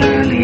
learning.